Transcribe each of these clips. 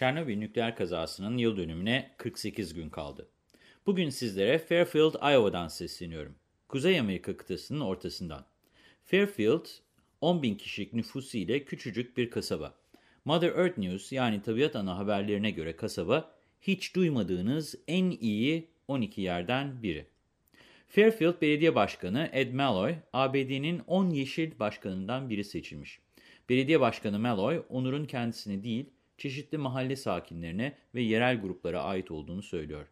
Çernobil nükleer kazasının yıl dönümüne 48 gün kaldı. Bugün sizlere Fairfield, Iowa'dan sesleniyorum. Kuzey Amerika kıtasının ortasından. Fairfield, 10 bin kişilik nüfusu ile küçücük bir kasaba. Mother Earth News yani tabiat ana haberlerine göre kasaba, hiç duymadığınız en iyi 12 yerden biri. Fairfield Belediye Başkanı Ed Malloy, ABD'nin 10 yeşil başkanından biri seçilmiş. Belediye Başkanı Malloy, Onur'un kendisini değil, çeşitli mahalle sakinlerine ve yerel gruplara ait olduğunu söylüyor.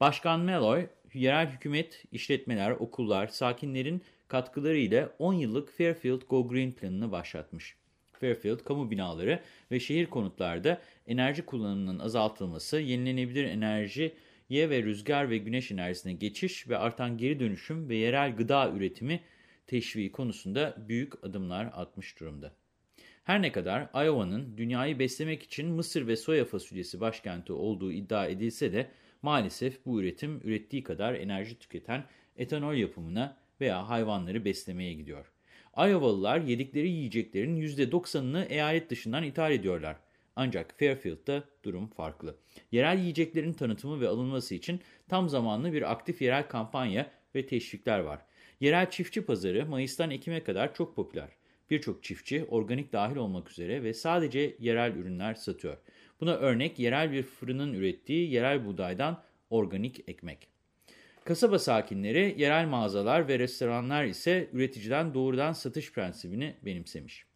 Başkan Malloy, yerel hükümet, işletmeler, okullar, sakinlerin katkıları ile 10 yıllık Fairfield Go Green planını başlatmış. Fairfield, kamu binaları ve şehir konutlarda enerji kullanımının azaltılması, yenilenebilir enerjiye ve rüzgar ve güneş enerjisine geçiş ve artan geri dönüşüm ve yerel gıda üretimi teşviği konusunda büyük adımlar atmış durumda. Her ne kadar Iowa'nın dünyayı beslemek için mısır ve soya fasulyesi başkenti olduğu iddia edilse de maalesef bu üretim ürettiği kadar enerji tüketen etanol yapımına veya hayvanları beslemeye gidiyor. Iowalılar yedikleri yiyeceklerin %90'ını eyalet dışından ithal ediyorlar. Ancak Fairfield'da durum farklı. Yerel yiyeceklerin tanıtımı ve alınması için tam zamanlı bir aktif yerel kampanya ve teşvikler var. Yerel çiftçi pazarı Mayıs'tan Ekim'e kadar çok popüler. Birçok çiftçi organik dahil olmak üzere ve sadece yerel ürünler satıyor. Buna örnek yerel bir fırının ürettiği yerel buğdaydan organik ekmek. Kasaba sakinleri, yerel mağazalar ve restoranlar ise üreticiden doğrudan satış prensibini benimsemiş.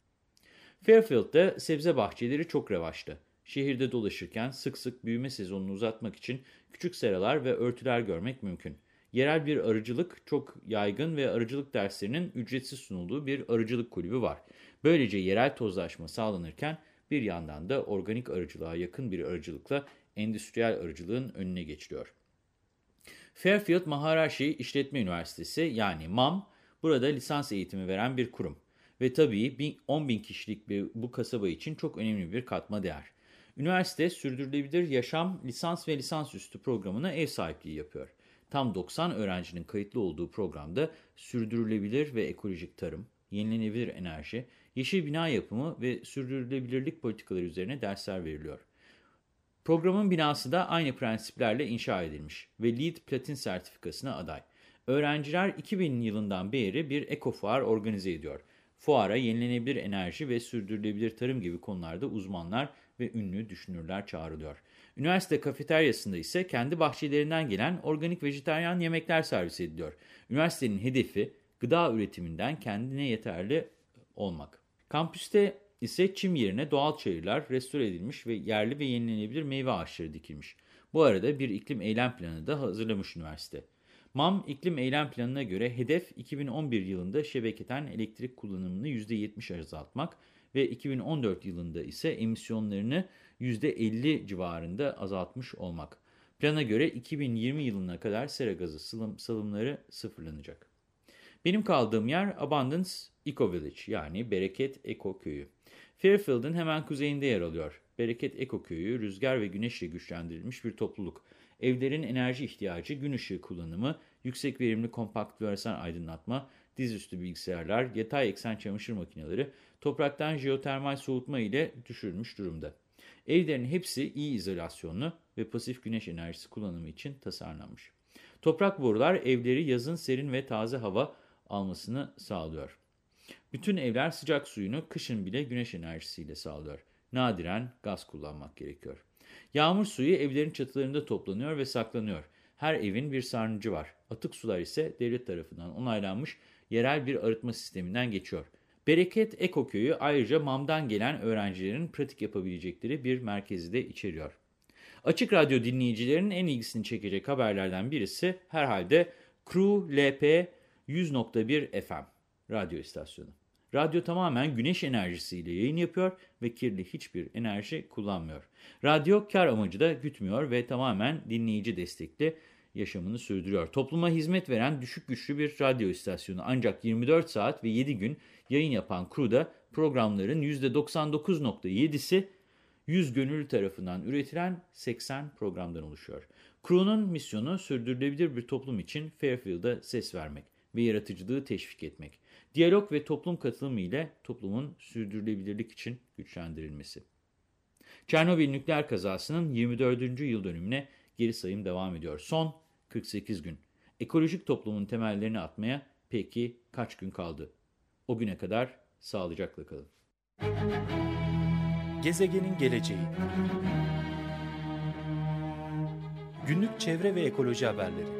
Fairfield'da sebze bahçeleri çok revaçta. Şehirde dolaşırken sık sık büyüme sezonunu uzatmak için küçük seralar ve örtüler görmek mümkün. Yerel bir arıcılık çok yaygın ve arıcılık derslerinin ücretsiz sunulduğu bir arıcılık kulübü var. Böylece yerel tozlaşma sağlanırken bir yandan da organik arıcılığa yakın bir arıcılıkla endüstriyel arıcılığın önüne geçiliyor. Fairfield Maharashi İşletme Üniversitesi yani MAM burada lisans eğitimi veren bir kurum. Ve tabii 10 bin kişilik bir, bu kasaba için çok önemli bir katma değer. Üniversite sürdürülebilir yaşam lisans ve lisansüstü programına ev sahipliği yapıyor. Tam 90 öğrencinin kayıtlı olduğu programda sürdürülebilir ve ekolojik tarım, yenilenebilir enerji, yeşil bina yapımı ve sürdürülebilirlik politikaları üzerine dersler veriliyor. Programın binası da aynı prensiplerle inşa edilmiş ve LEED Platin sertifikasına aday. Öğrenciler 2000 yılından beri bir ekofuar organize ediyor. Fuara yenilenebilir enerji ve sürdürülebilir tarım gibi konularda uzmanlar ve ünlü düşünürler çağrılıyor. Üniversite kafeteryasında ise kendi bahçelerinden gelen organik vejetaryen yemekler servis ediliyor. Üniversitenin hedefi gıda üretiminden kendine yeterli olmak. Kampüste ise çim yerine doğal çayırlar restore edilmiş ve yerli ve yenilenebilir meyve ağaçları dikilmiş. Bu arada bir iklim eylem planı da hazırlamış üniversite. MAM iklim eylem planına göre hedef 2011 yılında şebeketen elektrik kullanımını %70 azaltmak ve 2014 yılında ise emisyonlarını %50 civarında azaltmış olmak. Plana göre 2020 yılına kadar sera gazı salım, salımları sıfırlanacak. Benim kaldığım yer Abundance Eco Village yani Bereket Eko Köyü. Fairfield'ın hemen kuzeyinde yer alıyor. Bereket Eko Köyü rüzgar ve güneşle güçlendirilmiş bir topluluk. Evlerin enerji ihtiyacı, gün ışığı kullanımı, yüksek verimli kompakt fluoresan aydınlatma, dizüstü bilgisayarlar, yatay eksen çamaşır makineleri, topraktan jeotermal soğutma ile düşürülmüş durumda. Evlerin hepsi iyi izolasyonlu ve pasif güneş enerjisi kullanımı için tasarlanmış. Toprak borular evleri yazın serin ve taze hava almasını sağlıyor. Bütün evler sıcak suyunu kışın bile güneş enerjisiyle sağlıyor. Nadiren gaz kullanmak gerekiyor. Yağmur suyu evlerin çatılarında toplanıyor ve saklanıyor. Her evin bir sarnıcı var. Atık sular ise devlet tarafından onaylanmış yerel bir arıtma sisteminden geçiyor. Bereket Eko Köyü ayrıca MAM'dan gelen öğrencilerin pratik yapabilecekleri bir merkezi de içeriyor. Açık Radyo dinleyicilerinin en ilgisini çekecek haberlerden birisi herhalde Crew LP 100.1 FM radyo istasyonu. Radyo tamamen güneş enerjisiyle yayın yapıyor ve kirli hiçbir enerji kullanmıyor. Radyo kar amacı da gütmüyor ve tamamen dinleyici destekli yaşamını sürdürüyor. Topluma hizmet veren düşük güçlü bir radyo istasyonu ancak 24 saat ve 7 gün yayın yapan Kru'da programların %99.7'si 100 gönüllü tarafından üretilen 80 programdan oluşuyor. Crew'nun misyonu sürdürülebilir bir toplum için Fairfield'a ses vermek ve yaratıcılığı teşvik etmek. Diyalog ve toplum katılımı ile toplumun sürdürülebilirlik için güçlendirilmesi. Çernobil nükleer kazasının 24. yıl dönümüne geri sayım devam ediyor. Son 48 gün. Ekolojik toplumun temellerini atmaya peki kaç gün kaldı? O güne kadar sağlıcakla kalın. Gezegenin geleceği Günlük çevre ve ekoloji haberleri